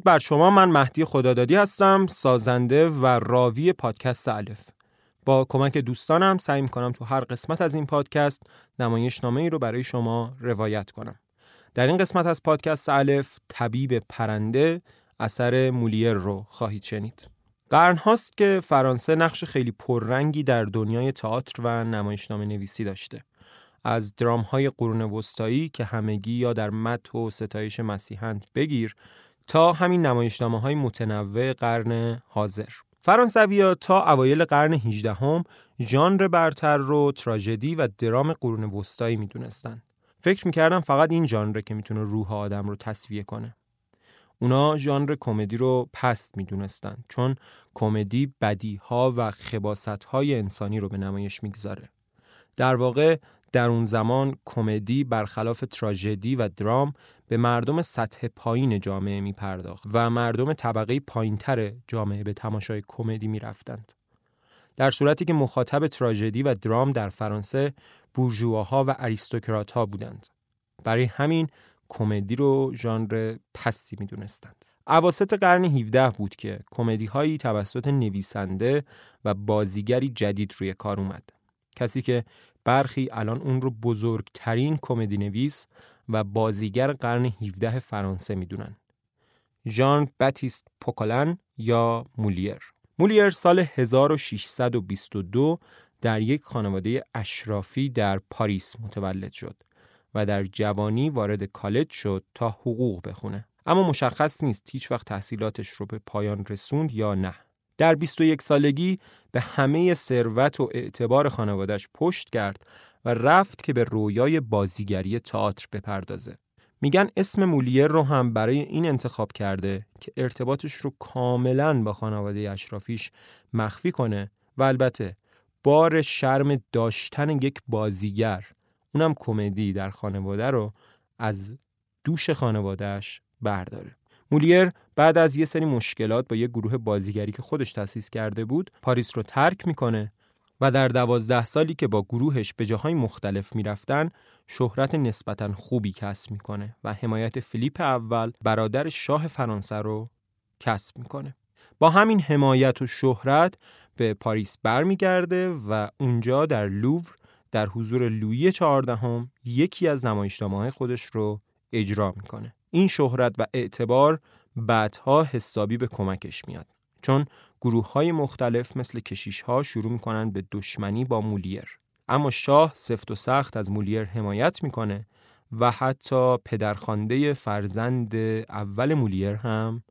درود بر شما. من مهدی خدادادی هستم سازنده و راوی پادکست الف. با کمک دوستانم سعی می‌کنم تو هر قسمت از این پادکست نمایشنامه ای رو برای شما روایت کنم. در این قسمت از پادکست الف طبیب پرنده اثر مولیر رو خواهید شنید. قرن هاست که فرانسه نقش خیلی پررنگی در دنیای تئاتر و نمایشنامه نویسی داشته. از درام های قرون وسطایی که همگی یا در مت و ستایش مسیحند بگیر تا همین نمایشنامه های متنوع قرن حاضر فرانسوی تا اوایل قرن 18 هم ژانر برتر رو تراژدی و درام قرون وسطایی می‌دونستند. فکر می‌کردم فقط این ژانر که می‌تونه روح آدم رو تصویه کنه. اونا ژانر کمدی رو پست می‌دونستن چون کمدی بدی ها و خباست های انسانی رو به نمایش می‌گذاره. در واقع در اون زمان کمدی برخلاف تراژدی و درام به مردم سطح پایین جامعه می پرداخت و مردم طبقه پایینتر جامعه به تماشای کمدی می رفتند. در صورتی که مخاطب تراژدی و درام در فرانسه بورژواها و اریستوکرات ها بودند. برای همین کمدی رو ژانر پستی می دونستند. عواسط قرن 17 بود که کمدی هایی توسط نویسنده و بازیگری جدید روی کار اومد. کسی که برخی الان اون رو بزرگترین کمدی نویس و بازیگر قرن 17 فرانسه می‌دونن. ژان باتیست پوکالن یا مولیر. مولیر سال 1622 در یک خانواده اشرافی در پاریس متولد شد و در جوانی وارد کالج شد تا حقوق بخونه. اما مشخص نیست هیچ وقت تحصیلاتش رو به پایان رسوند یا نه. در 21 سالگی به همه ثروت و اعتبار خانوادش پشت کرد و رفت که به رویای بازیگری تئاتر بپردازه. میگن اسم مولیر رو هم برای این انتخاب کرده که ارتباطش رو کاملا با خانواده اشرافیش مخفی کنه و البته بار شرم داشتن یک بازیگر اونم کمدی در خانواده رو از دوش خانوادهش برداره. مولیر بعد از یه سری مشکلات با یه گروه بازیگری که خودش تأسیس کرده بود پاریس رو ترک می‌کنه و در دوازده سالی که با گروهش به جاهای مختلف می‌رفتن شهرت نسبتا خوبی کسب می‌کنه و حمایت فیلیپ اول برادر شاه فرانسه رو کسب می‌کنه. با همین حمایت و شهرت به پاریس برمیگرده و اونجا در لوور در حضور لویی چهاردهم یکی از نمایشنامه‌های خودش رو اجرا می‌کنه. این شهرت و اعتبار بعدها حسابی به کمکش میاد. چون گروه های مختلف مثل کشیش ها شروع می‌کنن به دشمنی با مولیر. اما شاه سفت و سخت از مولیر حمایت می‌کنه و حتی پدرخوانده فرزند اول مولیر هم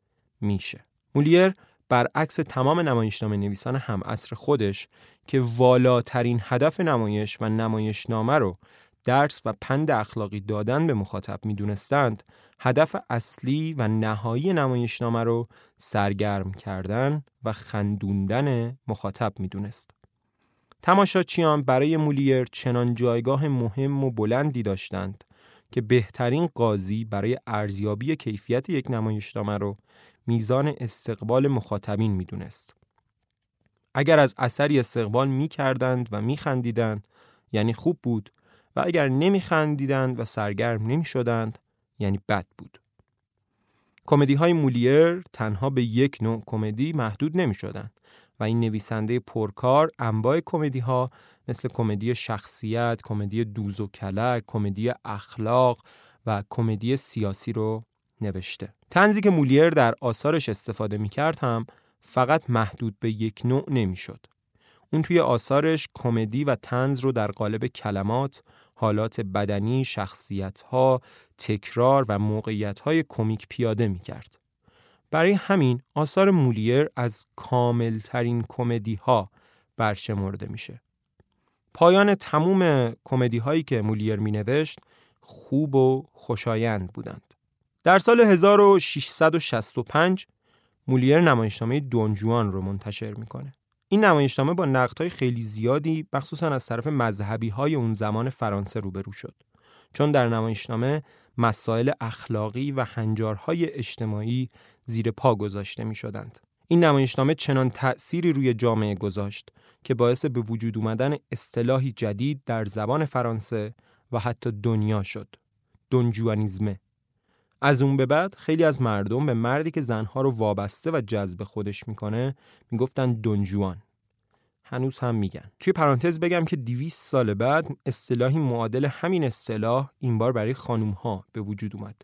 میشه. مولیر برعکس تمام نمایشنامه نویسان هم اصر خودش که والاترین هدف نمایش و نمایشنامه رو درس و پند اخلاقی دادن به مخاطب می‌دونستند هدف اصلی و نهایی نمایشنامه رو سرگرم کردن و خندوندن مخاطب می‌دونست. تماشاچیان برای مولیر چنان جایگاه مهم و بلندی داشتند که بهترین قاضی برای ارزیابی کیفیت یک نمایشنامه رو میزان استقبال مخاطبین می‌دونست. اگر از اثری استقبال می‌کردند و میخندیدند یعنی خوب بود و اگر نمیخندیدند و سرگرم نمی‌شدند یعنی بد بود. کمدی های مولیر تنها به یک نوع کمدی محدود نمی شدن و این نویسنده پرکار انواع کمدی ها مثل کمدی شخصیت، کمدی دوز و کلک، کمدی اخلاق و کمدی سیاسی رو نوشته. تنزی که مولیر در آثارش استفاده می کرد هم فقط محدود به یک نوع نمی شد. اون توی آثارش کمدی و تنز رو در قالب کلمات، حالات بدنی، شخصیتها، تکرار و موقعیتهای کمیک پیاده می کرد. برای همین آثار مولیر از کاملترین کمدی ها برشمرده میشه. پایان تموم کمدی هایی که مولیر می نوشت خوب و خوشایند بودند. در سال 1665 مولیر نمایشنامه دونجوان رو منتشر می‌کنه. این نمایشنامه با نقدهای خیلی زیادی مخصوصا از طرف مذهبی های اون زمان فرانسه روبرو شد چون در نمایشنامه مسائل اخلاقی و هنجارهای اجتماعی زیر پا گذاشته می شدند. این نمایشنامه چنان تأثیری روی جامعه گذاشت که باعث به وجود اومدن اصطلاحی جدید در زبان فرانسه و حتی دنیا شد. دونجوانیزمه. از اون به بعد خیلی از مردم به مردی که زنها رو وابسته و جذب خودش می‌کنه می‌گفتن دونجوان هنوز هم میگن. توی پرانتز بگم که 200 سال بعد اصطلاحی معادل همین اصطلاح این بار برای خانوم ها به وجود اومد.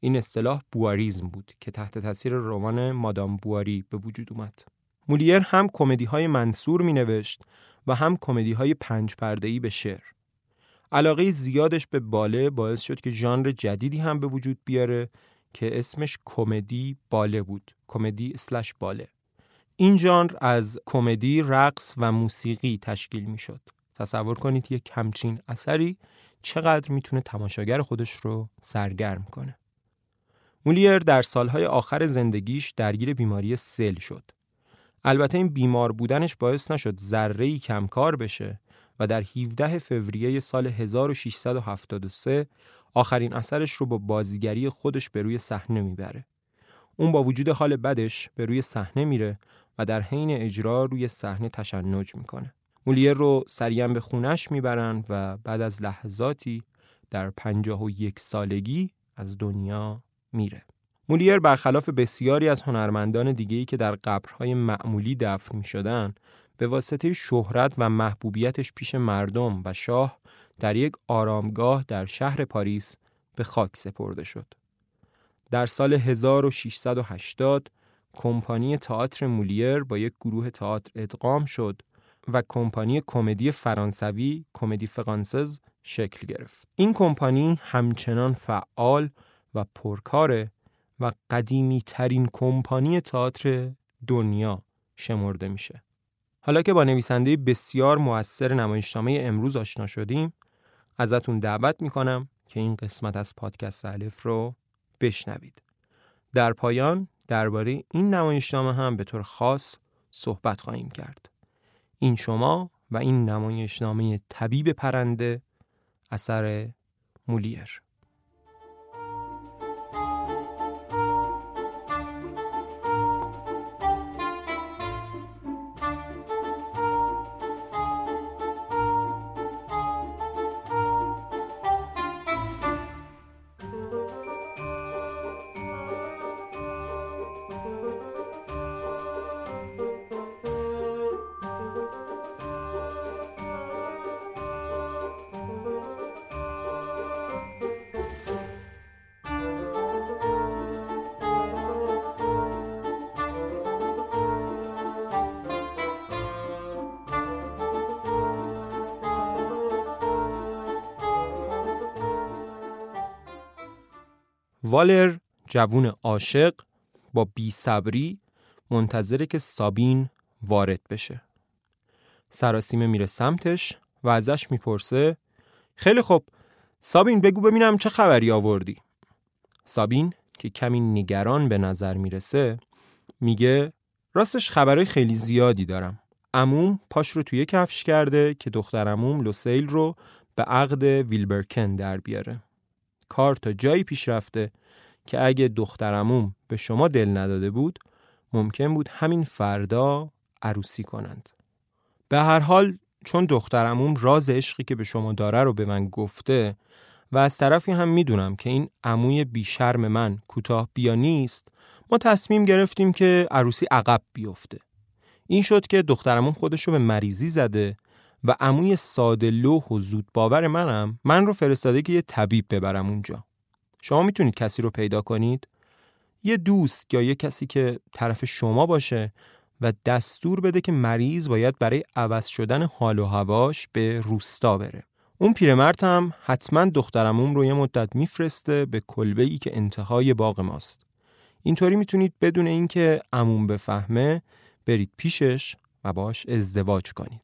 این اصطلاح بواریزم بود که تحت تاثیر رمان مادام بواری به وجود اومد. مولیر هم کمدی های منصور می نوشت و هم کمدی های پنج پرده به شعر. علاقه زیادش به باله باعث شد که ژانر جدیدی هم به وجود بیاره که اسمش کمدی باله بود. کمدی اسلش باله. این ژانر از کمدی رقص و موسیقی تشکیل می شد تصور کنید یک همچین اثری چقدر می‌تونه تماشاگر خودش رو سرگرم کنه. مولیر در سالهای آخر زندگیش درگیر بیماری سل شد. البته این بیمار بودنش باعث نشد ذره‌ای کمکار بشه و در 17 فوریه سال 1673 آخرین اثرش رو با بازیگری خودش به روی صحنه می‌بره. اون با وجود حال بدش به روی صحنه میره و در حین اجرا روی صحنه تشنج می‌کنه. مولیر رو سریعا به خونش می‌برن و بعد از لحظاتی در پنجاه و یک سالگی از دنیا میره. مولیر برخلاف بسیاری از هنرمندان دیگهی که در قبرهای معمولی دفن می شدن به واسطه شهرت و محبوبیتش پیش مردم و شاه در یک آرامگاه در شهر پاریس به خاک سپرده شد. در سال 1680 کمپانی تئاتر مولیر با یک گروه تئاتر ادغام شد و کمپانی کمدی فرانسوی کمدی فرانسز شکل گرفت. این کمپانی همچنان فعال و پرکاره و قدیمی ترین کمپانی تئاتر دنیا شمرده میشه. حالا که با نویسنده بسیار موثر نمایشنامه امروز آشنا شدیم، ازتون دعوت می‌کنم که این قسمت از پادکست الف رو بشنوید. در پایان درباره این نمایشنامه هم به طور خاص صحبت خواهیم کرد. این شما و این نمایشنامه طبیب پرنده اثر مولیر والر جوون عاشق با بیصبری منتظره که سابین وارد بشه. سراسیمه میره سمتش و ازش می‌پرسه خیلی خوب سابین بگو ببینم چه خبری آوردی. سابین که کمی نگران به نظر می‌رسه میگه راستش خبرهای خیلی زیادی دارم. اموم پاش رو توی کفش کرده که دختر اموم لوسیل رو به عقد ویلبرکن در بیاره. کار تا جایی پیش رفته که اگه دخترموم به شما دل نداده بود ممکن بود همین فردا عروسی کنند. به هر حال چون دخترموم راز عشقی که به شما داره رو به من گفته و از طرفی هم می‌دونم که این عموی بیشرم من کوتاه بیا نیست ما تصمیم گرفتیم که عروسی عقب بیفته. این شد که دخترمون خودش رو به مریضی زده و عموی ساده لوح و زود باور منم من رو فرستاده که یه طبیب ببرم اونجا. شما می‌تونید کسی رو پیدا کنید؟ یه دوست یا یه کسی که طرف شما باشه و دستور بده که مریض باید برای عوض شدن حال و هواش به روستا بره. اون پیرمرد هم حتما دخترمون رو یه مدت میفرسته به کلبه ای که انتهای باغ ماست. اینطوری می‌تونید بدون اینکه عموم بفهمه برید پیشش و باش ازدواج کنید.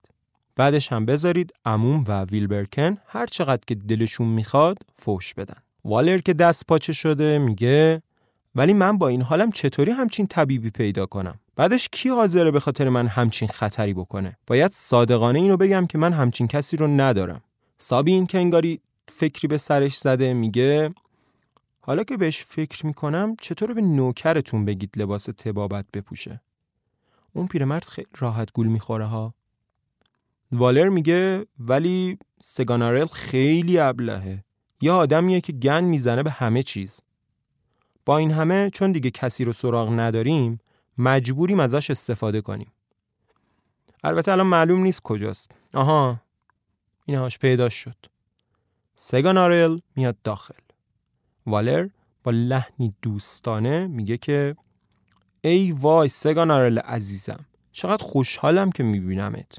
بعدش هم بذارید عموم و ویلبرکن هر چقدر که دلشون می‌خواد فوش بدن. والر که دست پاچه شده میگه ولی من با این حالم چطوری همچین طبیبی پیدا کنم؟ بعدش کی حاضره به خاطر من همچین خطری بکنه؟ باید صادقانه اینو بگم که من همچین کسی رو ندارم. سابین که انگاری فکری به سرش زده میگه حالا که بهش فکر می‌کنم چطور به نوکرتون بگید لباس تبابت بپوشه؟ اون پیرمرد خیلی راحت گول می‌خوره ها. والر میگه ولی سگانارل خیلی ابلهه. یه آدمیه که گن می‌زنه به همه چیز. با این همه چون دیگه کسی رو سراغ نداریم مجبوریم ازش استفاده کنیم. البته الان معلوم نیست کجاست. آها اینهاش پیدا شد. سگانارل میاد داخل. والر با لحنی دوستانه میگه که ای وای سگانارل عزیزم چقدر خوشحالم که میبینمت.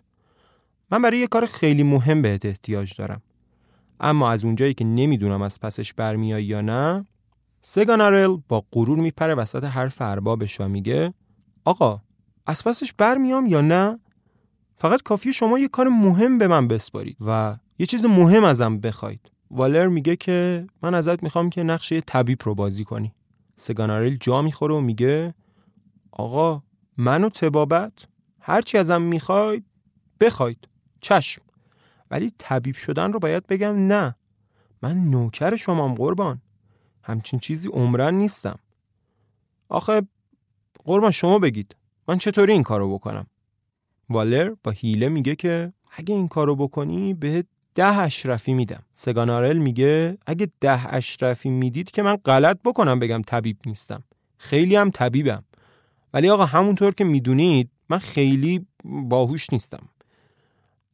من برای یه کار خیلی مهم بهت احتیاج دارم. اما از اونجایی که نمی‌دونم از پسش برمیای یا نه سگانارل با غرور میپره وسط حرف اربابش و میگه آقا از پسش برمیام یا نه؟ فقط کافی شما یه کار مهم به من بسپارید و یه چیز مهم ازم بخواید. والر میگه که من ازت می‌خوام که نقشه طبیب رو بازی کنی. سگانارل جا می‌خوره و میگه آقا منو تبابت هرچی ازم می‌خواید بخواید چشم. ولی طبیب شدن رو باید بگم نه. من نوکر شمام قربان. همچین چیزی عمرن نیستم. آخه قربان شما بگید. من چطوری این کارو بکنم؟ والر با هیله میگه که اگه این کارو بکنی بهت ده اشرفی میدم. سگانارل میگه اگه ده اشرفی می‌دید که من غلط بکنم بگم طبیب نیستم. خیلی هم طبیبم. ولی آقا همونطور که می‌دونید من خیلی باهوش نیستم.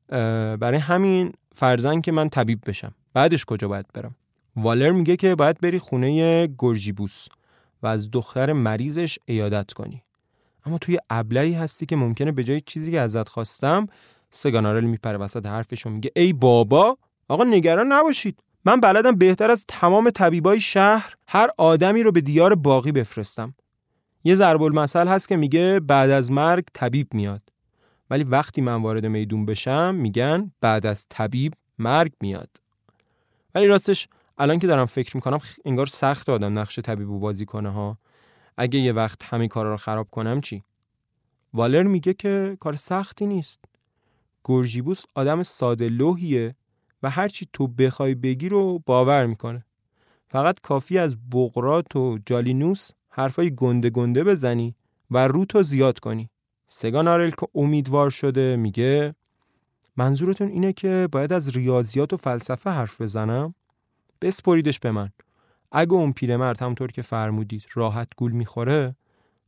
برای همین فرزن که من طبیب بشم. بعدش کجا باید برم؟ والر میگه که باید بری خونه گرژیبوس و از دختر مریضش ایادت کنی. اما توی ابلهی هستی که ممکنه به جای چیزی که ازت خواستم سگانارل میپره وسط حرفش میگه ای بابا آقا نگران نباشید. من بلدم بهتر از تمام طبیبای شهر هر آدمی رو به دیار باقی بفرستم. یه ضرب المثل هست که میگه بعد از مرگ طبیب میاد. ولی وقتی من وارد میدون بشم میگن بعد از طبیب مرگ میاد. ولی راستش الان که دارم فکر می‌کنم انگار سخت آدم نقش طبیبو بازی کنه ها. اگه یه وقت همه کارا رو خراب کنم چی؟ والر میگه که کار سختی نیست. گورژیبوس آدم ساده لوحیه و هرچی تو بخوای بگی رو باور می‌کنه. فقط کافی از بغرات و جالینوس حرفای گنده گنده بزنی و روتو زیاد کنی. سگان آرل که امیدوار شده میگه منظورتون اینه که باید از ریاضیات و فلسفه حرف بزنم؟ بسپریدش به من. اگه اون پیرمرد همونطور که فرمودید راحت گول می‌خوره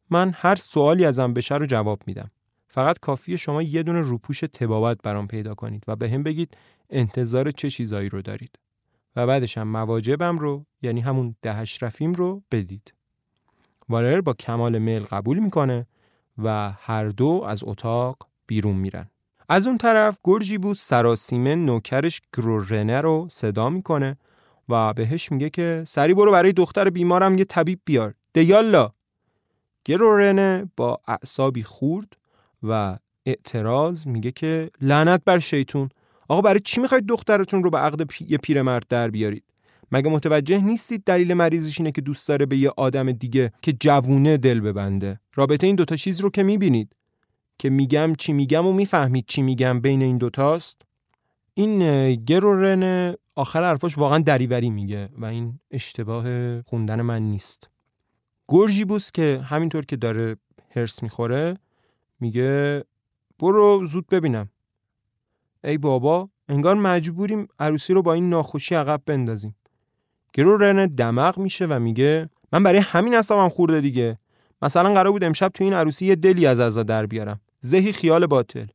من هر سوالی ازم بشه رو جواب میدم. فقط کافیه شما یه دونه روپوش تبابت برام پیدا کنید و به هم بگید انتظار چه چیزایی رو دارید. و بعدش هم مواجبم رو یعنی همون دهش رفیم رو بدید. والر با کمال میل قبول می‌کنه و هر دو از اتاق بیرون میرن. از اون طرف گرژیبوس سراسیمه نوکرش گرورنه رو صدا می‌کنه و بهش میگه که سری برو برای دختر بیمارم یه طبیب بیار. دیالا گرورنه با اعصابی خورد و اعتراض میگه که لعنت بر شیطون. آقا برای چی می‌خواید دخترتون رو به عقد پی... یه پیرمرد در بیارید؟ مگه متوجه نیستید دلیل مریضش اینه که دوست داره به یه آدم دیگه که جوونه دل ببنده؟ رابطه این دوتا چیز رو که می‌بینید. که میگم چی میگم و می‌فهمید چی میگم بین این دوتاست. این گرورن آخر حرفاش واقعا دریوری میگه و این اشتباه خوندن من نیست. گورژیبوس که همینطور که داره هرس می‌خوره میگه برو زود ببینم. ای بابا انگار مجبوریم عروسی رو با این ناخوشی عقب بندازیم. گرو رن دماغ میشه و میگه من برای همین اصابم خورده دیگه. مثلا قرار بود امشب تو این عروسی یه دلی از ازا در بیارم. زهی خیال باطل.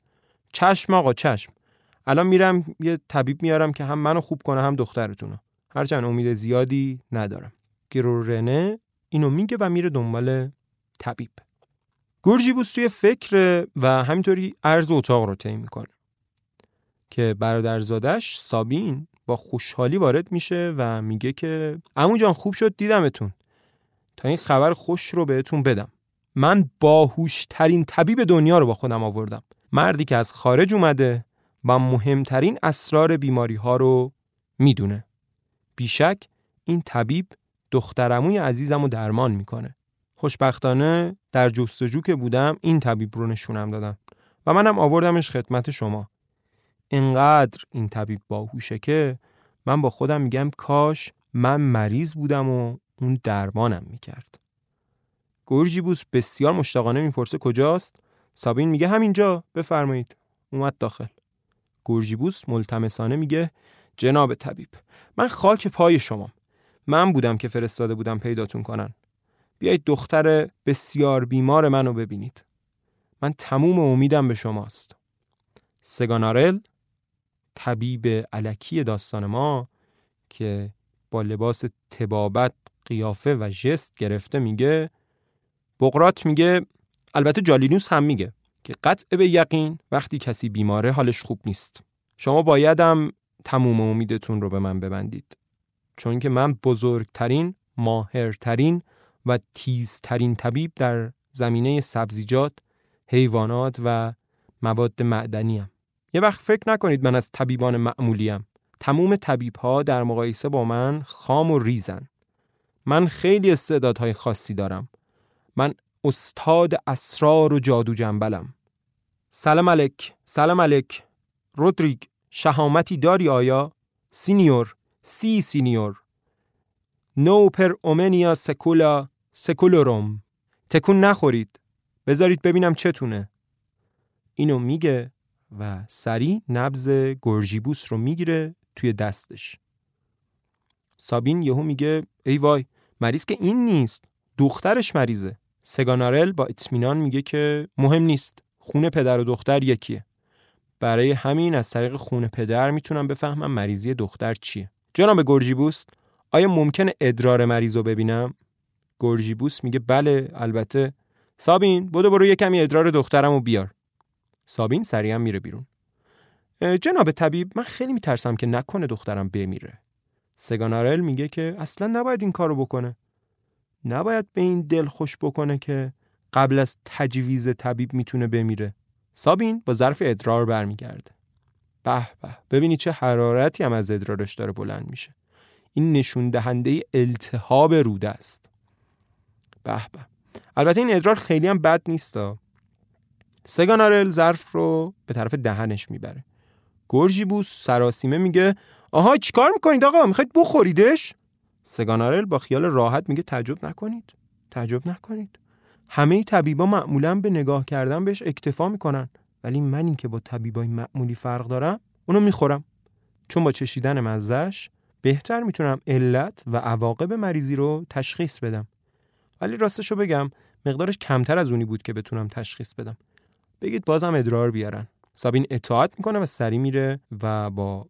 چشم آقا چشم. الان میرم یه طبیب میارم که هم منو خوب کنه هم دخترتونو. هرچند امید زیادی ندارم. گرو رنه اینو میگه و میره دنبال طبیب. گورژیبوس توی فکر و همینطوری عرض اتاق رو طی می‌کنه. که برادرزادش سابین با خوشحالی وارد میشه و میگه که عمو جان خوب شد دیدمتون. تا این خبر خوش رو بهتون بدم. من باهوشترین طبیب دنیا رو با خودم آوردم. مردی که از خارج اومده و مهمترین اسرار بیماری ها رو می‌دونه. بیشک این طبیب دخترموی عزیزم رو درمان می‌کنه. خوشبختانه در جستجو که بودم این طبیب رو نشونم دادم و منم آوردمش خدمت شما. انقدر این طبیب باهوشه که من با خودم میگم کاش من مریض بودم و اون درمانم می‌کرد. گورژیبوس بسیار مشتاقانه می‌پرسه کجاست؟ سابین میگه همینجا. بفرمایید. اومد داخل. گورژیبوس ملتمسانه میگه جناب طبیب من خاک پای شما من بودم که فرستاده بودم پیداتون کنن. بیایید دختر بسیار بیمار منو ببینید. من تموم امیدم به شماست. سگانارل طبیب علکی داستان ما که با لباس تبابت قیافه و جست گرفته میگه بقرات میگه البته جالینوس هم میگه که قطع به یقین وقتی کسی بیماره حالش خوب نیست شما بایدم تموم امیدتون رو به من ببندید چون که من بزرگترین ماهرترین و تیزترین طبیب در زمینه سبزیجات حیوانات و مواد معدنی هم. یه وقت فکر نکنید من از طبیبان معمولیم. تموم طبیب ها در مقایسه با من خام و ریزن. من خیلی استعدادهای خاصی دارم. من استاد اسرار و جادو جنبلم. سلام علیک سلام علیک. رودریگ شهامتی داری آیا؟ Signor si signor. no per omnia saecula saeculorum تکون نخورید. بذارید ببینم چتونه. اینو میگه و سری نبض گرژیبوس رو می‌گیره توی دستش. سابین یهو میگه ای وای مریض که این نیست دخترش مریضه. سگانارل با اطمینان میگه که مهم نیست خون پدر و دختر یکیه. برای همین از طریق خون پدر می‌تونم بفهمم مریضی دختر چیه. جناب گرژیبوس آیا ممکنه ادرار مریض رو ببینم؟ گرژیبوس میگه بله البته. سابین بودو برو یه کمی ادرار دخترم رو بیار. سابین سریعا میره بیرون. جناب طبیب من خیلی میترسم که نکنه دخترم بمیره. سگانارل میگه که اصلا نباید این کارو بکنه. نباید به این دل خوش بکنه که قبل از تجویز طبیب می‌تونه بمیره. سابین با ظرف ادرار برمیگرده. به به ببینی چه حرارتی هم از ادرارش داره بلند میشه. این نشون دهنده التهاب روده است. به به. البته این ادرار خیلی هم بد نیست سگانارل ظرف رو به طرف دهنش می‌بره. گرژیبوس سراسیمه میگه آها چیکار می‌کنید آقا؟ می‌خواید بخوریدش؟ سگانارل با خیال راحت میگه تعجب نکنید تعجب نکنید. همه طبیبا معمولا به نگاه کردن بهش اکتفا می‌کنن ولی منی که با طبیبای معمولی فرق دارم اونو می‌خورم. چون با چشیدن مزش بهتر می‌تونم علت و عواقب مریضی رو تشخیص بدم. ولی راستشو بگم مقدارش کمتر از اونی بود که بتونم تشخیص بدم. بگید بازم ادرار بیارن. سابین اطاعت می‌کنه و سری میره و با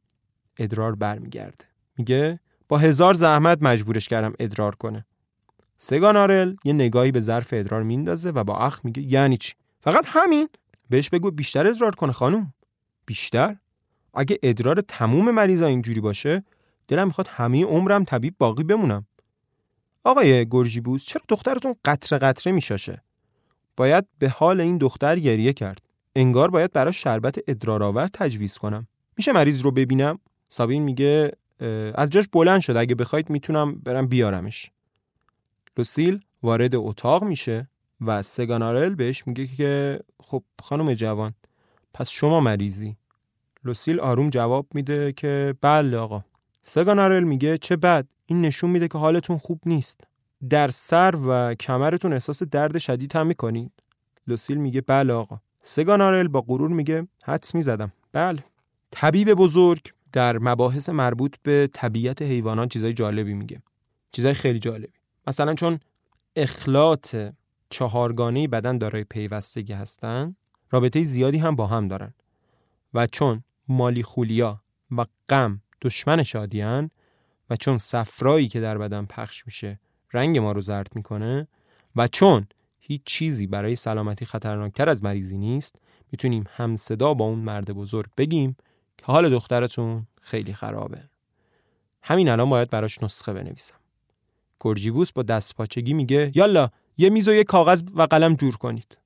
ادرار برمیگرده. میگه با هزار زحمت مجبورش کردم ادرار کنه. سگان آرل یه نگاهی به ظرف ادرار میندازه و با اخ میگه یعنی چی؟ فقط همین. بهش بگو بیشتر ادرار کنه خانم بیشتر؟ اگه ادرار تموم مریضا اینجوری باشه دلم می‌خواد همه عمرم طبیب باقی بمونم. آقای گرژیبوس چرا دخترتون قطره قطره میشاشه؟ باید به حال این دختر گریه کرد. انگار باید براش شربت ادرارآور تجویز کنم. میشه مریض رو ببینم؟ سابین میگه از جاش بلند شد. اگه بخواید می‌تونم برم بیارمش. لوسیل وارد اتاق میشه و سگانارل بهش میگه که خب خانم جوان پس شما مریضی. لوسیل آروم جواب میده که بله آقا. سگانارل میگه چه بد. این نشون میده که حالتون خوب نیست. در سر و کمرتون احساس درد شدید هم می‌کنید لوسیل میگه بله آقا. سگانارل با غرور میگه حدس می‌زدم. بله. طبیب بزرگ در مباحث مربوط به طبیعت حیوانات چیزای جالبی میگه. چیزای خیلی جالبی. مثلا چون اخلاط چهارگانه بدن دارای پیوستگی هستن رابطه زیادی هم با هم دارن. و چون مالی خولیا و غم دشمن شادیان و چون صفرایی که در بدن پخش میشه رنگ ما رو زرد می‌کنه و چون هیچ چیزی برای سلامتی خطرناکتر از مریضی نیست می‌تونیم هم صدا با اون مرد بزرگ بگیم که حال دخترتون خیلی خرابه. همین الان باید براش نسخه بنویسم. گرجیبوس با دست پاچگی میگه یالا یه میز و یه کاغذ و قلم جور کنید.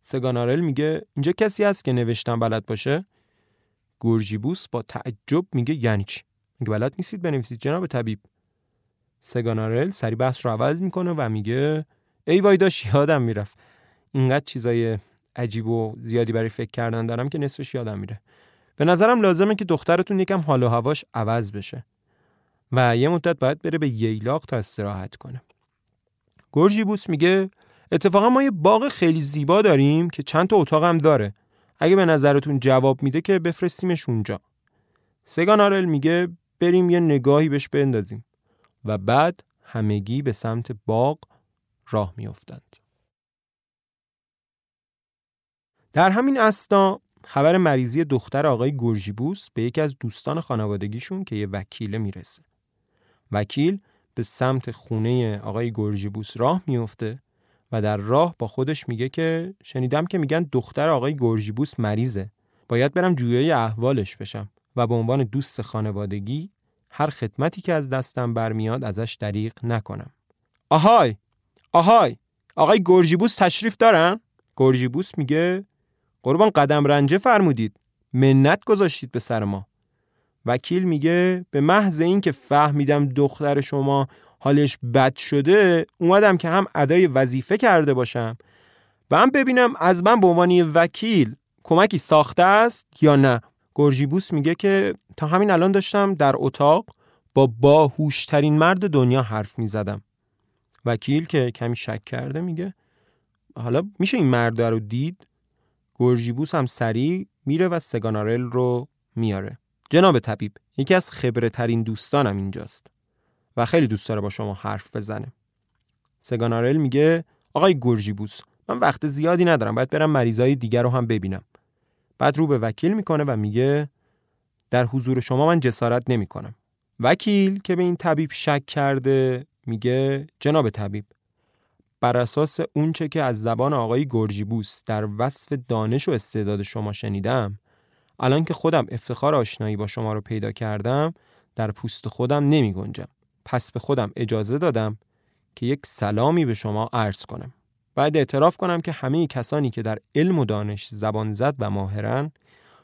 سگانارل میگه اینجا کسی هست که نوشتن بلد باشه؟ گورجیبوس با تعجب میگه یعنی چی؟ میگه بلد نیستید بنویسید جناب طبیب. سگانارل سری بحث رو عوض می‌کنه و میگه ای وای داشت یادم می‌رفت. اینقدر چیزای عجیب و زیادی برای فکر کردن دارم که نصفش یادم میره. به نظرم لازمه که دخترتون یکم حال و هواش عوض بشه و یه مدت باید بره به ییلاق تا استراحت کنه. گورجیبوس میگه اتفاقا ما یه باغ خیلی زیبا داریم که چند تا اتاق داره. اگه به نظرتون جواب میده که بفرستیمش اونجا. سگان میگه بریم یه نگاهی بهش بندازیم. و بعد همگی به سمت باغ راه میافتند. در همین اسنا خبر مریضی دختر آقای گرژیبوس به یکی از دوستان خانوادگیشون که یه وکیله می‌رسه. وکیل به سمت خونه آقای گرژیبوس راه میفته و در راه با خودش میگه که شنیدم که میگن دختر آقای گرژیبوس مریضه. باید برم جویای احوالش بشم و به عنوان دوست خانوادگی هر خدمتی که از دستم برمیاد ازش دریغ نکنم. آهای! آهای! آقای گرژیبوس تشریف دارن؟ گرژیبوس میگه قربان قدم رنجه فرمودید. منت گذاشتید به سر ما. وکیل میگه به محض این که فهمیدم دختر شما حالش بد شده اومدم که هم ادای وظیفه کرده باشم و هم ببینم از من به عنوان وکیل کمکی ساخته است یا نه. گرژیبوس میگه که تا همین الان داشتم در اتاق با باهوشترین مرد دنیا حرف می‌زدم. وکیل که کمی شک کرده میگه حالا میشه این مرد رو دید؟ گرژیبوس هم سریع میره و سگانارل رو میاره. جناب طبیب یکی از خبره ترین دوستانم اینجاست و خیلی دوست داره با شما حرف بزنه. سگانارل میگه آقای گرژیبوس من وقت زیادی ندارم باید برم مریضای دیگر رو هم ببینم. بعد رو به وکیل می‌کنه و میگه در حضور شما من جسارت نمی‌کنم وکیل که به این طبیب شک کرده میگه جناب طبیب بر اساس اونچه که از زبان آقای گرجیبوس در وصف دانش و استعداد شما شنیدم الان که خودم افتخار آشنایی با شما رو پیدا کردم در پوست خودم نمی گنجم. پس به خودم اجازه دادم که یک سلامی به شما عرض کنم. باید اعتراف کنم که همه کسانی که در علم و دانش زبان زد و ماهرن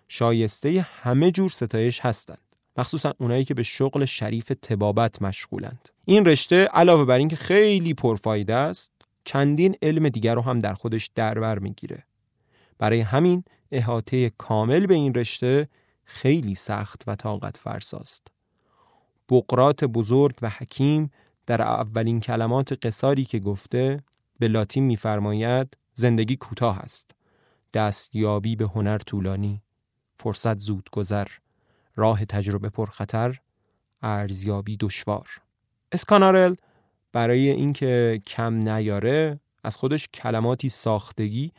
شایسته همه جور ستایش هستند. مخصوصا اونایی که به شغل شریف تبابت مشغولند. این رشته علاوه بر اینکه خیلی پرفایده است، چندین علم دیگر رو هم در خودش دربر می‌گیره. برای همین احاطه کامل به این رشته خیلی سخت و طاقت فرساست. بقرات بزرگ و حکیم در اولین کلمات قصاری که گفته به لاتین میفرماید زندگی کوتاه است. دستیابی به هنر طولانی، فرصت زود گذر، راه تجربه پرخطر، ارزیابی دشوار. اسکانارل برای اینکه کم نیاره از خودش کلماتی ساختگی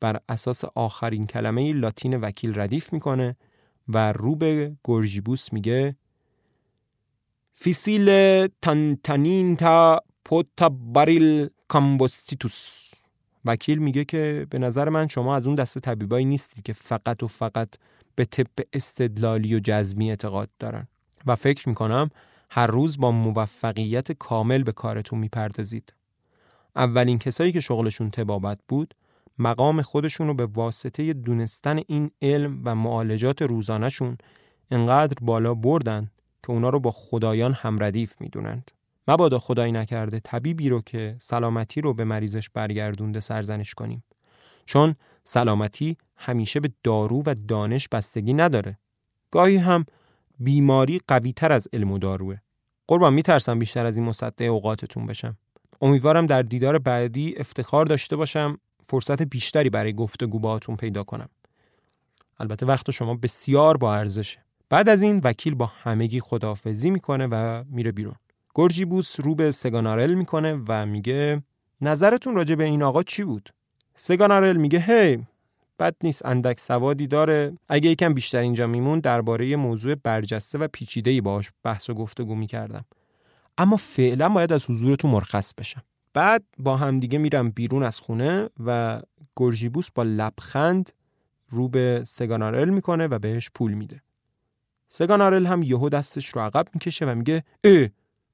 بر اساس آخرین کلمه لاتین وکیل ردیف می‌کنه و رو به گرژیبوس میگه Ficile tantina pota baril cambustibus وکیل میگه که به نظر من شما از اون دسته طبیبایی نیستید که فقط و فقط به طب استدلالی و جزمی اعتقاد دارن و فکر می‌کنم هر روز با موفقیت کامل به کارتون می‌پردازید. اولین کسایی که شغلشون تبابت بود مقام خودشون رو به واسطه دونستن این علم و معالجات روزانهشون انقدر بالا بردن که اونا رو با خدایان همردیف می‌دونند. مبادا خدایی نکرده طبیبی رو که سلامتی رو به مریضش برگردونده سرزنش کنیم. چون سلامتی همیشه به دارو و دانش بستگی نداره. گاهی هم بیماری قوی تر از علم و داروه. قربان میترسم بیشتر از این مصدع اوقاتتون بشم. امیدوارم در دیدار بعدی افتخار داشته باشم فرصت بیشتری برای گفتگو باهاتون پیدا کنم. البته وقت شما بسیار با ارزشه. بعد از این وکیل با همگی خداحافظی می‌کنه و میره بیرون. گرجیبوس رو به سگانارل می‌کنه و میگه نظرتون راجع به این آقا چی بود؟ سگانارل میگه هی بد نیست اندک سوادی داره. اگه یکم بیشتر اینجا میمون درباره موضوع برجسته و پیچیده‌ای باهاش بحث و گفتگو می‌کردم. اما فعلا باید از حضورتون مرخص بشم. بعد با همدیگه میرم بیرون از خونه و گرژیبوس با لبخند رو به سگانارل می‌کنه و بهش پول میده. سگانارل هم یهو دستش رو عقب می‌کشه و میگه اه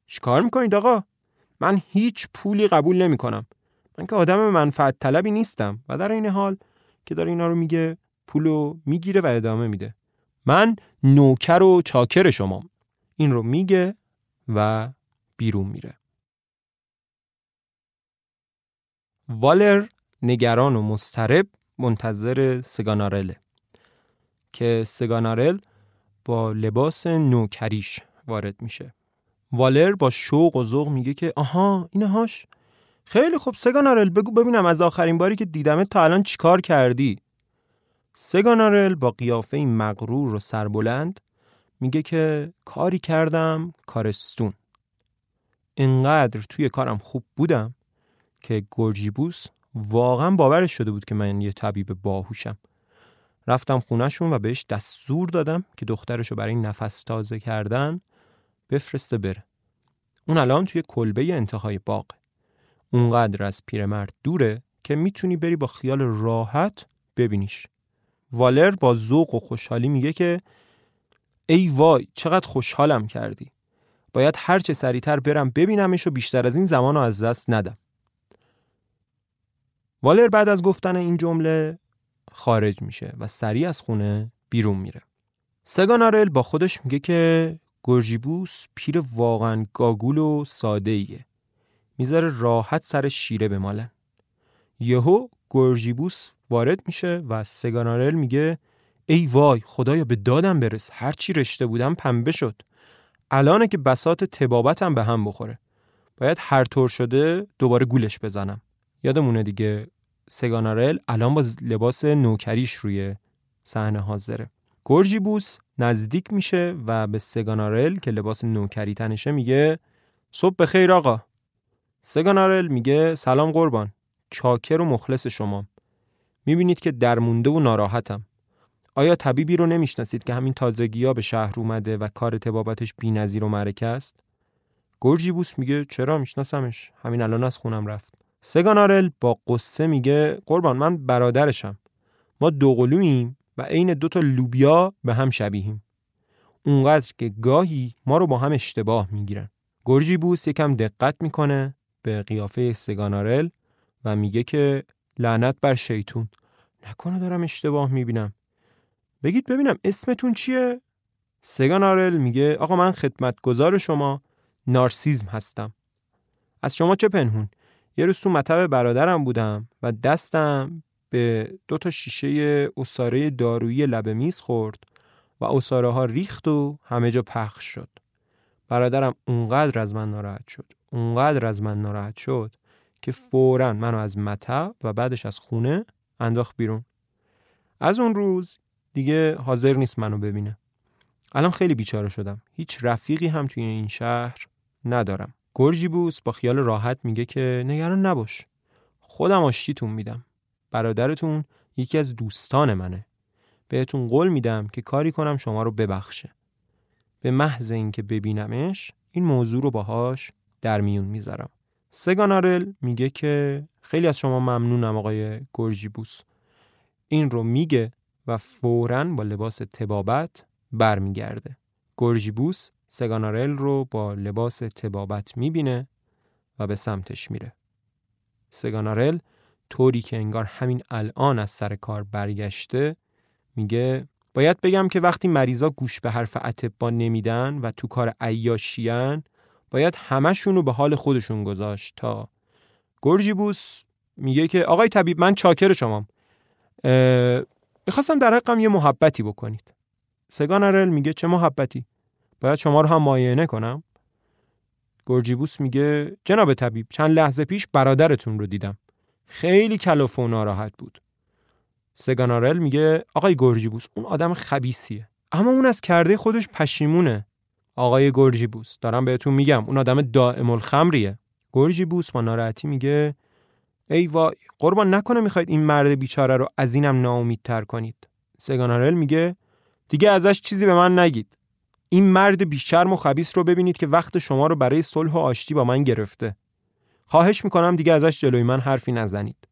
چیکار می‌کنید آقا؟ من هیچ پولی قبول نمی‌کنم. من که آدم منفعت طلبی نیستم و در این حال که داره اینا رو میگه پولو می‌گیره و ادامه میده. من نوکر و چاکر شما. این رو میگه و بیرون میره. والر نگران و مسترب منتظر سگانارله که سگانارل با لباس نوکریش وارد میشه. والر با شوق و ذوق میگه که آها اینهاش خیلی خوب. سگانارل بگو ببینم از آخرین باری که دیدمت تا الان چیکار کردی؟ سگانارل با قیافه مغرور و سربلند میگه که کاری کردم کارستون انقدر توی کارم خوب بودم که گرجیبوس واقعا باورش شده بود که من یه طبیب باهوشم. رفتم خونهشون و بهش دستور دادم که دخترشو برای نفس تازه کردن بفرسته بره. اون الان توی کلبه انتهای باغ. اونقدر از پیرمرد دوره که می‌تونی بری با خیال راحت ببینیش. والر با ذوق و خوشحالی میگه که ای وای چقدر خوشحالم کردی. باید هرچه سریعتر برم ببینمش و بیشتر از این زمان از دست ندم. والر بعد از گفتن این جمله خارج میشه و سریع از خونه بیرون میره. سگانارل با خودش میگه که گرژیبوس پیر واقعا گاگول و ساده ایه می‌ذاره راحت سر شیره بمالن یهو گرژیبوس وارد میشه و سگانارل میگه ای وای خدایا به دادم برس. هرچی رشته بودم پنبه شد. الانه که بسات تبابتم به هم بخوره. باید هر طور شده دوباره گولش بزنم. یادمونه دیگه سگانارل الان با لباس نوکریش روی صحنه حاضره. گرژیبوس نزدیک میشه و به سگانارل که لباس نوکری تنشه میگه صبح بخیر آقا. سگانارل میگه سلام قربان. چاکر و مخلص شما. می‌بینید که درمونده و ناراحتم. آیا طبیبی رو نمی‌شناسید که همین تازگی ها به شهر اومده و کار تبابتش نظیر و معرکه است؟ گرجیبوس میگه چرا میشناسمش؟ همین الان از خونم رفت. سگانارل با قصه میگه قربان من برادرشم. ما دوقلوییم و عین دو تا لوبیا به هم شبیهیم. اونقدر که گاهی ما رو با هم اشتباه می‌گیرن. گرجیبوس یکم دقت می‌کنه به قیافه سگانارل و میگه که لعنت بر شیطون. نکنه دارم اشتباه می‌بینم. بگید ببینم اسمتون چیه؟ سگانارل میگه آقا من خدمتگزار شما نارسیزم هستم. از شما چه پنهون؟ یه روز تو مطب برادرم بودم و دستم به دو تا شیشه اساره دارویی لب میز خورد و اساره ها ریخت و همه جا پخش شد. برادرم اونقدر از من ناراحت شد. اونقدر از من ناراحت شد که فورا منو از مطب و بعدش از خونه انداخت بیرون. از اون روز دیگه حاضر نیست منو ببینه. الان خیلی بیچاره شدم. هیچ رفیقی هم توی این شهر ندارم. گرجیبوس با خیال راحت میگه که نگران نباش. خودم آشتیتون میدم. برادرتون یکی از دوستان منه. بهتون قول میدم که کاری کنم شما رو ببخشه. به محض اینکه ببینمش این موضوع رو باهاش در میون می‌ذارم. سگانارل میگه که خیلی از شما ممنونم آقای گرجیبوس. این رو میگه و فوراً با لباس تبابت برمیگرده. گرجیبوس سگانارل رو با لباس تبابت می‌بینه و به سمتش میره. سگانارل طوری که انگار همین الان از سر کار برگشته میگه باید بگم که وقتی مریضا گوش به حرف اتبا نمیدن و تو کار عیاشیان باید همشون رو به حال خودشون گذاشت تا گرجیبوس میگه که آقای طبیب من چاکر شمام می‌خواستم در حقم یه محبتی بکنید. سگانرل میگه چه محبتی؟ باید شما رو هم معاینه کنم؟ گرجیبوس میگه جناب طبیب چند لحظه پیش برادرتون رو دیدم. خیلی کلافه و ناراحت بود. سگانارل میگه آقای گرجیبوس اون آدم خبیسیه اما اون از کرده خودش پشیمونه. آقای گرجیبوس دارم بهتون میگم اون آدم دائم الخمریه. گرجیبوس با ناراحتی میگه ای وای قربان نکنه می‌خواید این مرد بیچاره رو از اینم ناامیدتر کنید. سگانارل میگه دیگه ازش چیزی به من نگید. این مرد بیشرم و خبیس رو ببینید که وقت شما رو برای صلح و آشتی با من گرفته. خواهش می‌کنم دیگه ازش جلوی من حرفی نزنید.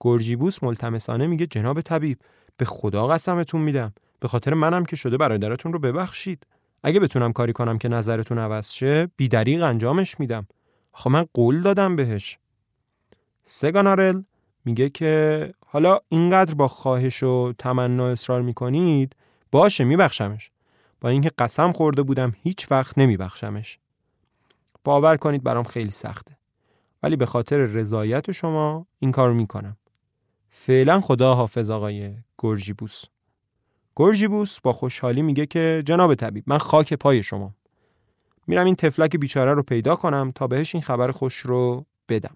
گرجیبوس ملتمسانه میگه جناب طبیب به خدا قسمتون میدم. به خاطر منم که شده برادرتون رو ببخشید. اگه بتونم کاری کنم که نظرتون عوض شه بیدریق انجامش میدم. آخه من قول دادم بهش. سگانارل میگه که حالا اینقدر با خواهش و تمنا اصرار می‌کنید باشه میبخشمش. با اینکه قسم خورده بودم هیچ وقت نمیبخشمش. باور کنید برام خیلی سخته. ولی به خاطر رضایت شما این کار می‌کنم. فعلا خدا حافظ آقای گرجیبوس. گرجیبوس با خوشحالی میگه که جناب طبیب من خاک پای شما. میرم این تفلک بیچاره رو پیدا کنم تا بهش این خبر خوش رو بدم.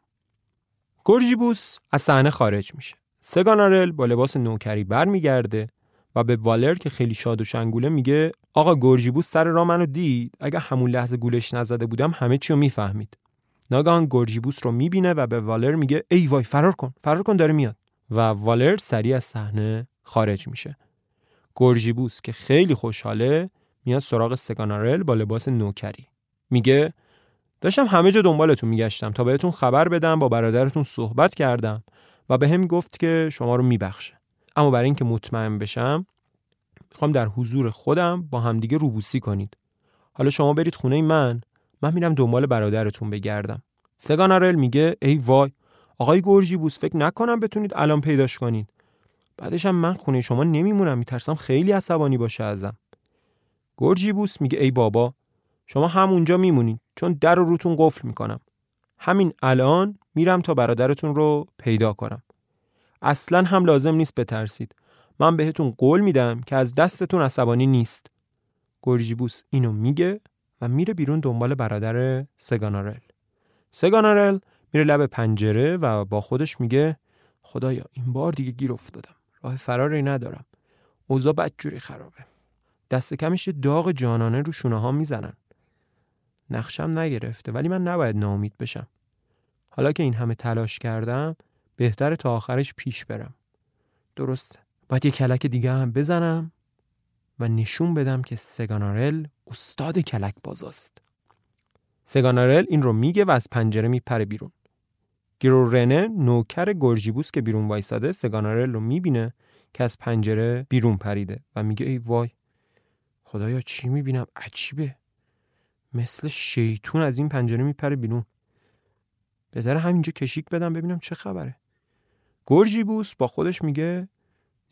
گرجیبوس از صحنه خارج میشه. سگانارل با لباس نوکری برمیگرده و به والر که خیلی شاد و شنگوله میگه آقا گرجیبوس سر را منو دید؟ اگه همون لحظه گولش نزده بودم همه چی رو می‌فهمید. ناگهان گرجیبوس رو می‌بینه و به والر میگه ای وای فرار کن فرار کن داره میاد. و والر سریع از صحنه خارج میشه. گرجیبوس که خیلی خوشحاله میاد سراغ سگانارل با لباس نوکری. میگه داشتم همه جا دنبالتون میگشتم تا بهتون خبر بدم با برادرتون صحبت کردم و به هم گفت که شما رو میبخشه. اما برای اینکه مطمئن بشم می‌خوام در حضور خودم با همدیگه روبوسی کنید. حالا شما برید خونه من. من میرم دنبال برادرتون بگردم. سگانارل میگه ای وای. آقای گرجی بوس فکر نکنم بتونید الان پیداش کنید. بعدش هم من خونه شما نمیمونم میترسم خیلی عصبانی باشه ازم. گرجی بوس میگه ای بابا شما همونجا میمونید چون در رو روتون قفل می‌کنم. همین الان میرم تا برادرتون رو پیدا کنم. اصلا هم لازم نیست بترسید. من بهتون قول میدم که از دستتون عصبانی نیست. گرجیبوس اینو میگه و میره بیرون دنبال برادر سگانارل. سگانارل میره لب پنجره و با خودش میگه خدایا این بار دیگه گیر افتادم. راه فراری ندارم. اوضاع بدجوری خرابه. دست کمش داغ جانانه رو شونه ها می‌زنن. نقشم نگرفته ولی من نباید ناامید بشم. حالا که این همه تلاش کردم بهتر تا آخرش پیش برم. درسته باید یه کلک دیگه هم بزنم. و نشون بدم که سگانارل استاد کلک بازاست سگانارل این رو میگه و از پنجره میپره بیرون. گیرورنه نوکر گرجیبوس که بیرون وایساده سگانارل رو می‌بینه که از پنجره بیرون پریده و میگه ای وای خدایا چی می‌بینم؟ عجیبه. مثل شیطون از این پنجره میپره بیرون. بهتره همینجا کشیک بدم ببینم چه خبره. گرجیبوس با خودش میگه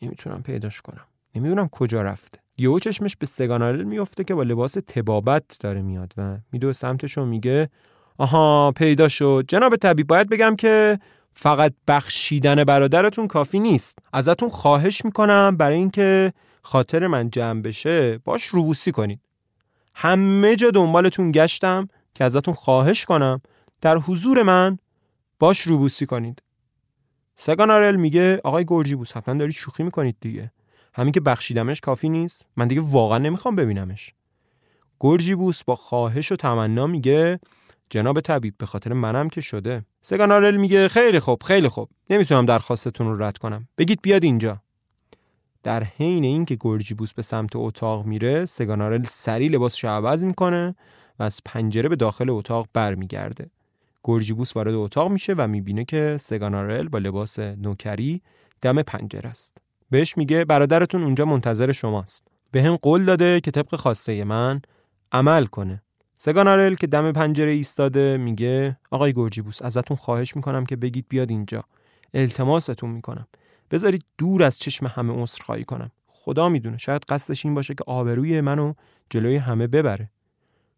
نمی‌تونم پیداش کنم. نمی‌دونم کجا رفته. یهو چشمش به سگانارل میفته که با لباس تبابت داره میاد و میدو سمتش و میگه آها پیدا شد. جناب طبیب باید بگم که فقط بخشیدن برادرتون کافی نیست. ازتون خواهش می‌کنم برای اینکه خاطر من جمع بشه باش روبوسی کنید. همه جا دنبالتون گشتم که ازتون خواهش کنم. در حضور من باش روبوسی کنید. سگانارل میگه آقای گرجیبوس حتما دارید شوخی می‌کنید دیگه. همین که بخشیدمش کافی نیست. من دیگه واقعا نمی‌خوام ببینمش. گرجیبوس با خواهش و تمنا میگه جناب طبیب به خاطر منم که شده. سگانارل میگه خیلی خوب خیلی خوب. نمی‌تونم درخواستتون رو رد کنم. بگید بیاد اینجا. در حین اینکه گرجیبوس به سمت اتاق میره سگانارل سری لباسش عوض می‌کنه و از پنجره به داخل اتاق برمیگرده. گرجیبوس وارد اتاق میشه و می‌بینه که سگانارل با لباس نوکری دم پنجره است. بهش میگه برادرتون اونجا منتظر شماست. به هم قول داده که طبق خواسته من عمل کنه. سگانارل که دم پنجره ایستاده میگه آقای گرجیبوس ازتون خواهش می‌کنم که بگید بیاد اینجا. التماستون می‌کنم. بذارید دور از چشم همه عذرخواهی کنم. خدا می‌دونه شاید قصدش این باشه که آبروی منو جلوی همه ببره.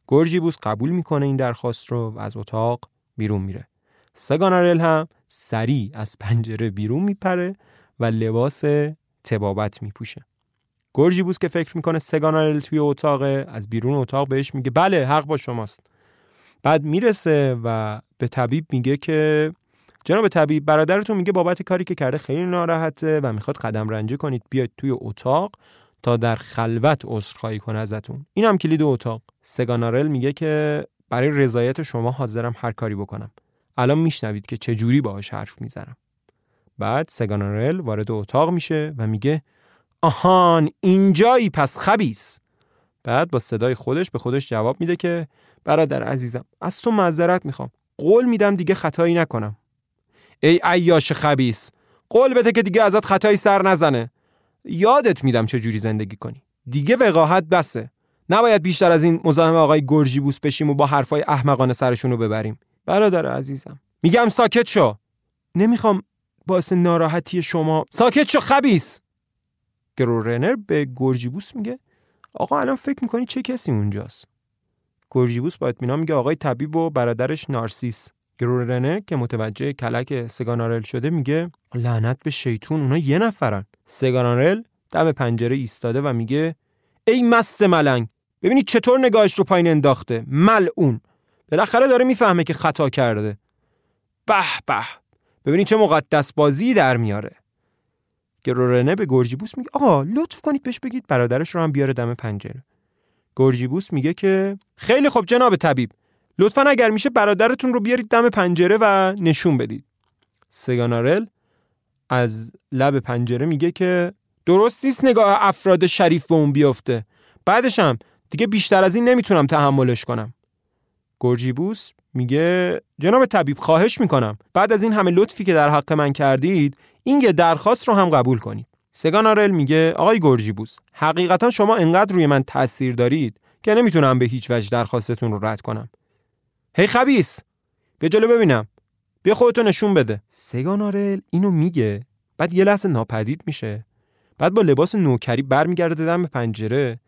گرجیبوس قبول می‌کنه این درخواست رو و از اتاق بیرون میره. سگانارل هم سریع از پنجره بیرون میپره و لباس تبابت میپوشه. گرجیبوس که فکر می‌کنه سگانارل توی اتاق از بیرون اتاق بهش میگه بله حق با شماست. بعد می‌رسه و به طبیب میگه که جناب طبیب برادرتون میگه بابت کاری که کرده خیلی ناراحته و می‌خواد قدم رنجه کنید بیاید توی اتاق تا در خلوت عذرخواهی کنه ازتون. این هم کلید اتاق. سگانارل میگه که برای رضایت شما حاضرم هر کاری بکنم. الان میشنوید که چه جوری باهاش حرف می‌زنم. بعد سگانارل وارد اتاق میشه و میگه آهان اینجایی پس خبیس بعد با صدای خودش به خودش جواب میده که برادر عزیزم از تو معذرت می‌خوام. قول میدم دیگه خطایی نکنم. ای عیاش خبیس قول بده که دیگه ازت خطایی سر نزنه. یادت میدم چه جوری زندگی کنی. دیگه وقاحت بسه. نباید بیشتر از این مزاحم آقای گرجیبوس بشیم و با حرفای احمقانه سرشون رو ببریم. برادر عزیزم. میگم ساکت شو. نمی‌خوام باعث ناراحتی شما. ساکت شو خبیس گرورنر به گرجیبوس میگه. آقا الان فکر می‌کنی چه کسی اونجاست؟ گرجیبوس با اطمینان میگه آقای طبیب و برادرش نارسیس. گرورنر که متوجه کلک سگانارل شده میگه لعنت به شیطون اونا یه نفرن. سگانارل دم پنجره ایستاده و میگه ای مست ملنگ! ببینی چطور نگاهش رو پایین انداخته. ملعون! بالاخره داره می‌فهمه که خطا کرده. به به! ببینی چه مقدس بازی در میاره. گرورنه به گرجیبوس میگه آقا لطف کنید بهش بگید برادرش رو هم بیاره دم پنجره. گرجیبوس میگه که خیلی خوب جناب طبیب لطفا اگر میشه برادرتون رو بیارید دم پنجره و نشون بدید. سگانارل از لب پنجره میگه که درست نیست نگاه افراد شریف به اون بیفته. بعدش هم دیگه بیشتر از این نمی‌تونم تحملش کنم. گرجیبوس میگه جناب طبیب خواهش می‌کنم. بعد از این همه لطفی که در حق من کردید این یه درخواست رو هم قبول کنید. سگانارل میگه آقای گرجیبوس حقیقتا شما انقدر روی من تاثیر دارید که نمی‌تونم به هیچ وجه درخواستتون رو رد کنم. هی خبیس بیا جلو ببینم. بیا خودتو نشون بده. سگانارل اینو میگه بعد یه لحظه ناپدید میشه. بعد با لباس نوکری برمیگرده دم پنجره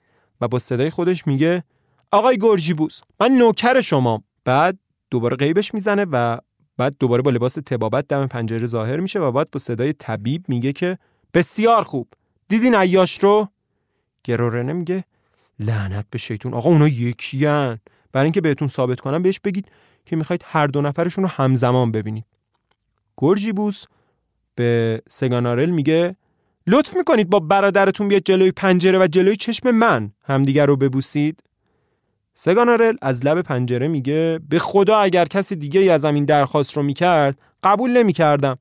و با صدای خودش میگه آقای گرجیبوس من نوکر شما بعد دوباره غیبش می‌زنه و بعد دوباره با لباس تبابت دم پنجره ظاهر میشه و بعد با صدای طبیب میگه که بسیار خوب. دیدین عیاش رو؟ گرورنه میگه لعنت به شیطون. آقا اونا یکیان برای اینکه بهتون ثابت کنم بهش بگید که می‌خواید هر دو نفرشون رو همزمان ببینید. گرجیبوس به سگانارل میگه لطف می‌کنید با برادرتون بیاد جلوی پنجره و جلوی چشم من همدیگر رو ببوسید؟ سگانارل از لب پنجره میگه به خدا اگر کسی دیگه از این درخواست رو می‌کرد قبول نمی‌کردم.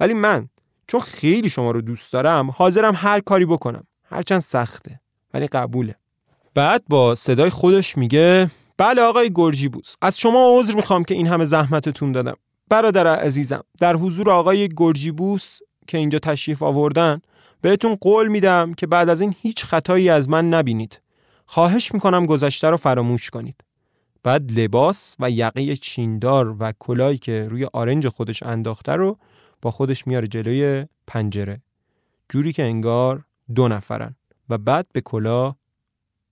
ولی من چون خیلی شما رو دوست دارم حاضرم هر کاری بکنم. هرچند سخته ولی قبوله. بعد با صدای خودش میگه بله آقای گرجیبوس از شما عذر می‌خوام که این همه زحمتتون دادم. برادر عزیزم در حضور آقای گرجیبوس که اینجا تشریف آوردن بهتون قول میدم که بعد از این هیچ خطایی از من نبینید. خواهش می‌کنم گذشته رو فراموش کنید. بعد لباس و یقه چیندار و کلایی که روی آرنج خودش انداخته رو با خودش میاره جلوی پنجره. جوری که انگار دو نفرن و بعد به کلا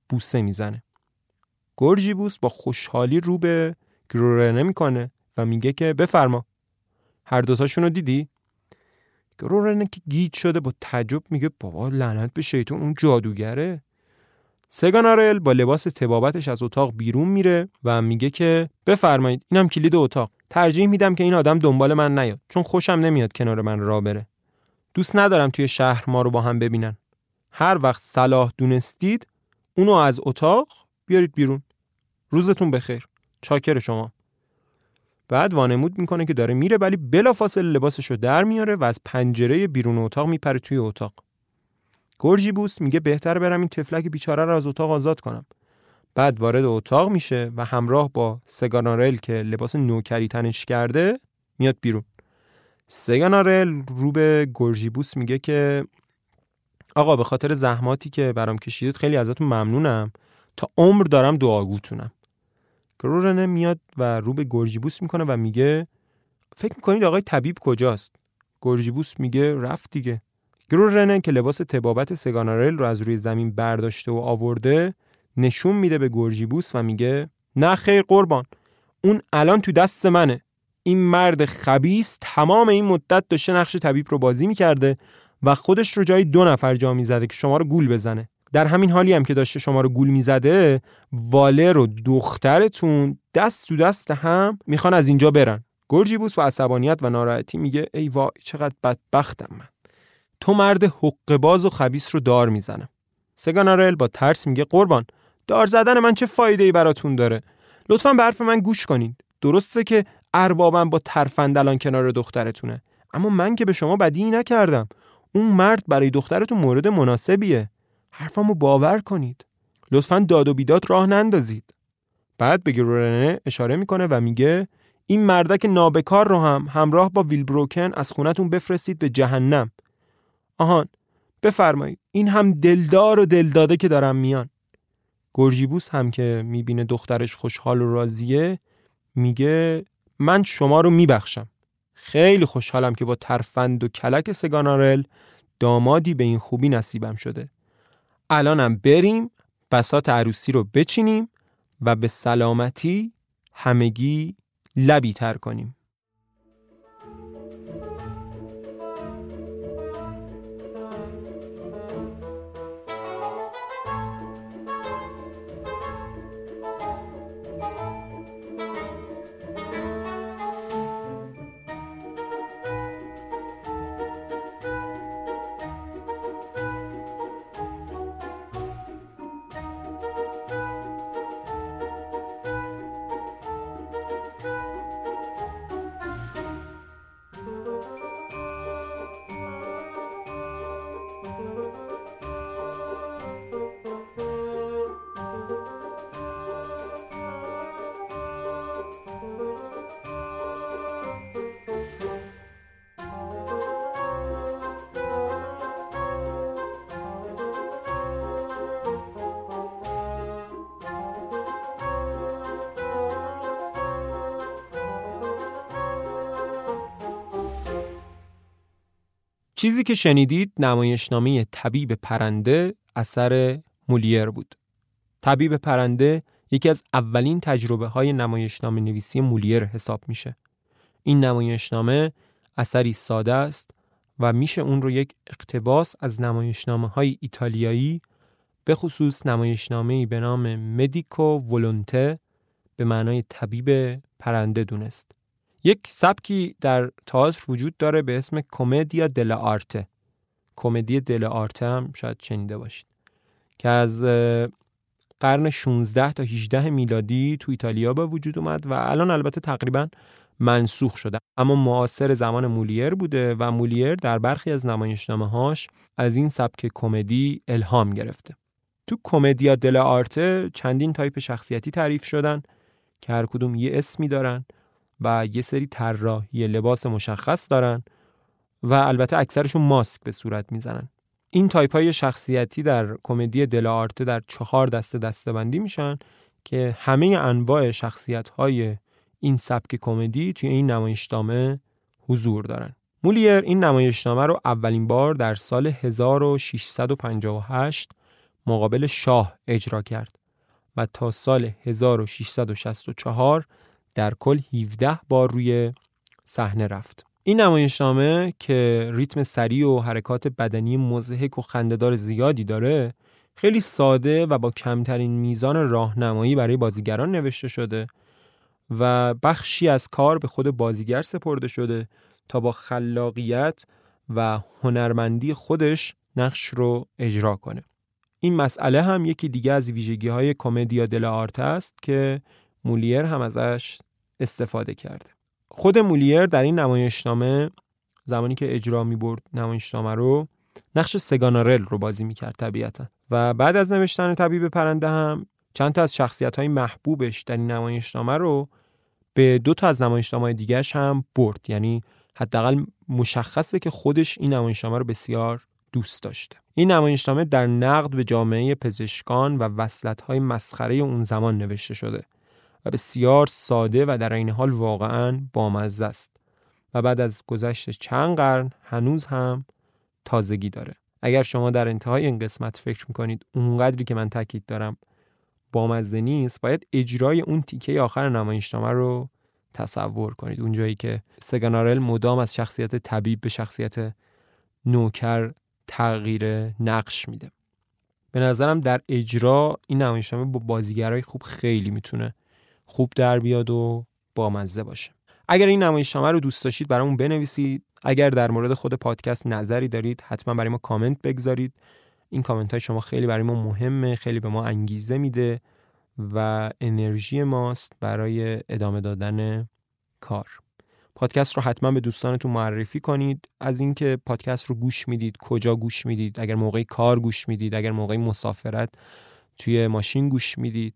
بوسه می‌زنه. گرجیبوس با خوشحالی رو به گرورنه می‌کنه و میگه که بفرما. هر دوتاشون رو دیدی؟ گرورنه که گیج شده با تعجب میگه بابا لعنت به شیطون اون جادوگره. سگانارل با لباس تبابتش از اتاق بیرون میره و میگه که بفرمایید اینم کلید اتاق. ترجیح میدم که این آدم دنبال من نیاد چون خوشم نمیاد کنار من را بره. دوست ندارم توی شهر ما رو با هم ببینن. هر وقت صلاح دونستید اونو از اتاق بیارید بیرون. روزتون بخیر. چاکر شما. بعد وانمود می‌کنه که داره میره ولی بلافاصله لباسش رو در میاره و از پنجره بیرون اتاق میپره توی اتاق. گرجیبوس میگه بهتر برم این تفلک بیچاره رو از اتاق آزاد کنم. بعد وارد اتاق میشه و همراه با سگانارل که لباس نوکری تنش کرده میاد بیرون. سگانارل رو به گرجیبوس میگه که آقا به خاطر زحماتی که برام کشیدید خیلی ازتون ممنونم. تا عمر دارم دعاگوتونم. گرورنه میاد و رو به گرجیبوس می‌کنه و میگه فکر می‌کنید آقای طبیب کجاست؟ گرجیبوس میگه رفت دیگه. گرورنه که لباس تبابت سگانارل رو از روی زمین برداشته و آورده نشون میده به گرجیبوس و میگه نه خیر قربان اون الان تو دست منه. این مرد خبیس تمام این مدت داشته نقش طبیب رو بازی می‌کرده و خودش رو جای دو نفر جا می‌زده که شما رو گول بزنه. در همین حالی هم که داشته شما رو گول می‌زده والر و دخترتون دست تو دست هم می‌خوان از اینجا برن. گرجیبوس و عصبانیت و ناراحتی میگه ای وای چقدر بدبختم من. تو مرد حق باز و خبیس رو دار می‌زنه. سگانارل با ترس میگه قربان دار زدن من چه فایده ای براتون داره؟ لطفا به حرف من گوش کنید. درسته که اربابم با ترفند الان کنار دخترتونه اما من که به شما بدی نکردم. اون مرد برای دخترتون مورد مناسبیه. حرفامو باور کنید. لطفا داد و بیداد راه نندازید. بعد به گرورنه اشاره می‌کنه و میگه این مردک نابکار رو هم همراه با ویل بروکن از خونتون بفرستید به جهنم. آهان بفرمایید این هم دلدار و دلداده که دارم میان. گرجیبوس هم که می‌بینه دخترش خوشحال و راضیه میگه من شما رو میبخشم. خیلی خوشحالم که با ترفند و کلک سگانارل دامادی به این خوبی نصیبم شده. الانم بریم بسات عروسی رو بچینیم و به سلامتی همگی لبی تر کنیم. چیزی که شنیدید نمایشنامه طبیب پرنده اثر مولیر بود. طبیب پرنده یکی از اولین تجربه های نمایشنامه نویسی مولیر حساب میشه. این نمایشنامه اثری ساده است و میشه اون رو یک اقتباس از نمایشنامه های ایتالیایی به خصوص نمایشنامه به نام مدیکو ولونته به معنای طبیب پرنده دونست. یک سبکی در تئاتر وجود داره به اسم کمدیا دل آرته. کمدی دل آرته هم شاید شنیده باشید. که از قرن 16 تا 18 میلادی تو ایتالیا به وجود اومد و الان البته تقریبا منسوخ شده اما معاصر زمان مولیر بوده و مولیر در برخی از نمایشنامه هاش از این سبک کمدی الهام گرفته تو کمدیا دل آرته چندین تایپ شخصیتی تعریف شدن که هر کدوم یه اسمی دارن و یه سری طراحی لباس مشخص دارن و البته اکثرشون ماسک به صورت می‌زنن این تایپ های شخصیتی در کمدی دل آرته در چهار دسته دسته بندی میشن که همه انواع شخصیت های این سبک کمدی توی این نمایشنامه حضور دارن. مولیر این نمایشنامه رو اولین بار در سال 1658 مقابل شاه اجرا کرد و تا سال 1664 در کل 17 بار روی صحنه رفت. این نمایشنامه که ریتم سریع و حرکات بدنی مزهک و خندهدار زیادی داره خیلی ساده و با کمترین میزان راهنمایی برای بازیگران نوشته شده و بخشی از کار به خود بازیگر سپرده شده تا با خلاقیت و هنرمندی خودش نقش رو اجرا کنه. این مسئله هم یکی دیگه از ویژگی های کمدیا دل آرت است که مولیر هم ازش استفاده کرده. خود مولیر در این نمایشنامه زمانی که اجرا می برد نمایشنامه رو نقش سگانارل رو بازی می کرد طبیعتا. و بعد از نوشتن طبیب پرنده هم چند تا از شخصیت های محبوبش در این نمایشنامه رو به دو تا از نمایشنامه دیگرش هم برد. یعنی حداقل مشخصه که خودش این نمایشنامه رو بسیار دوست داشته. این نمایشنامه در نقد به جامعه پزشکان و وصلت‌های مسخره اون زمان نوشته شده. و بسیار ساده و در این حال واقعا بامزه است. و بعد از گذشت چند قرن هنوز هم تازگی داره. اگر شما در انتهای این قسمت فکر می‌کنید اونقدری که من تاکید دارم بامزه نیست باید اجرای اون تیکه آخر نمایشنامه رو تصور کنید. اونجایی که سگانارل مدام از شخصیت طبیب به شخصیت نوکر تغییر نقش میده. به نظرم در اجرا این نمایشنامه با بازیگرای خوب خیلی می‌تونه خوب در بیاد و بامزه باشه. اگر این نمایشنامه رو دوست داشتید برامون بنویسید. اگر در مورد خود پادکست نظری دارید حتما برای ما کامنت بگذارید. این کامنت های شما خیلی برای ما مهمه خیلی به ما انگیزه میده و انرژی ماست برای ادامه دادن کار. پادکست رو حتما به دوستانتون معرفی کنید. از اینکه پادکست رو گوش می‌دید کجا گوش می‌دید اگر موقعی کار گوش می‌دید اگر موقعی مسافرت توی ماشین گوش می‌دید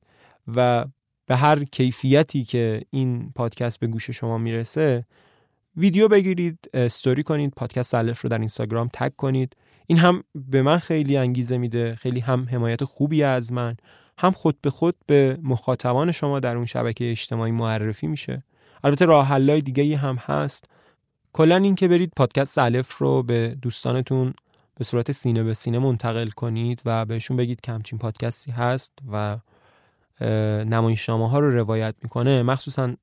و به هر کیفیتی که این پادکست به گوش شما می‌رسه ویدیو بگیرید استوری کنید پادکست الف رو در اینستاگرام تگ کنید. این هم به من خیلی انگیزه میده خیلی هم حمایت خوبی از من هم خود به خود به مخاطبان شما در اون شبکه اجتماعی معرفی میشه. البته راه حلای دیگه هم هست. کلا این که برید پادکست الف رو به دوستانتون به صورت سینه به سینه منتقل کنید و بهشون بگید که همچین پادکستی هست و نمایشنامه ها رو روایت می‌کنه مخصوصا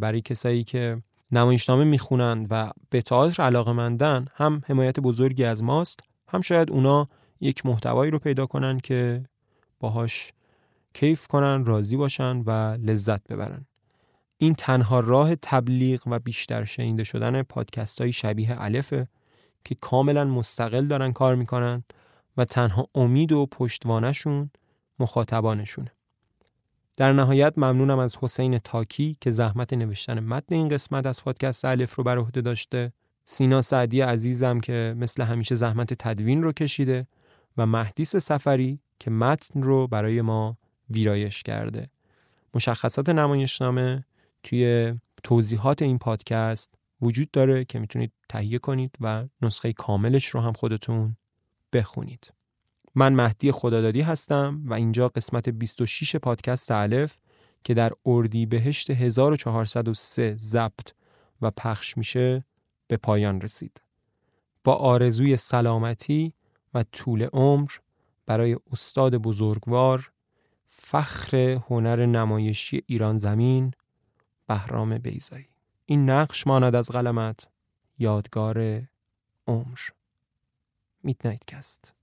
برای کسایی که نمایشنامه می‌خونن و به تئاتر علاقه مندن هم حمایت بزرگی از ماست هم شاید اونا یک محتوایی رو پیدا کنن که باهاش کیف کنن راضی باشن و لذت ببرن. این تنها راه تبلیغ و بیشتر شنیده شدن پادکست های شبیه الفه که کاملا مستقل دارن کار می‌کنن و تنها امید و پشتوانشون مخاطبانشونه. در نهایت ممنونم از حسین تاکی که زحمت نوشتن متن این قسمت از پادکست الف رو بر عهده داشته. سینا سعدی عزیزم که مثل همیشه زحمت تدوین رو کشیده و مهدیس سفری که متن رو برای ما ویرایش کرده. مشخصات نمایشنامه توی توضیحات این پادکست وجود داره که می‌تونید تهیه کنید و نسخه کاملش رو هم خودتون بخونید. من مهدی خدادادی هستم و اینجا قسمت 26 پادکست الف که در اردی بهشت 1403 ضبط و پخش میشه به پایان رسید. با آرزوی سلامتی و طول عمر برای استاد بزرگوار فخر هنر نمایشی ایران زمین بهرام بیزایی این نقش ماند از قلمت یادگار عمر. میدنایت کست